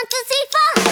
fantasy fun.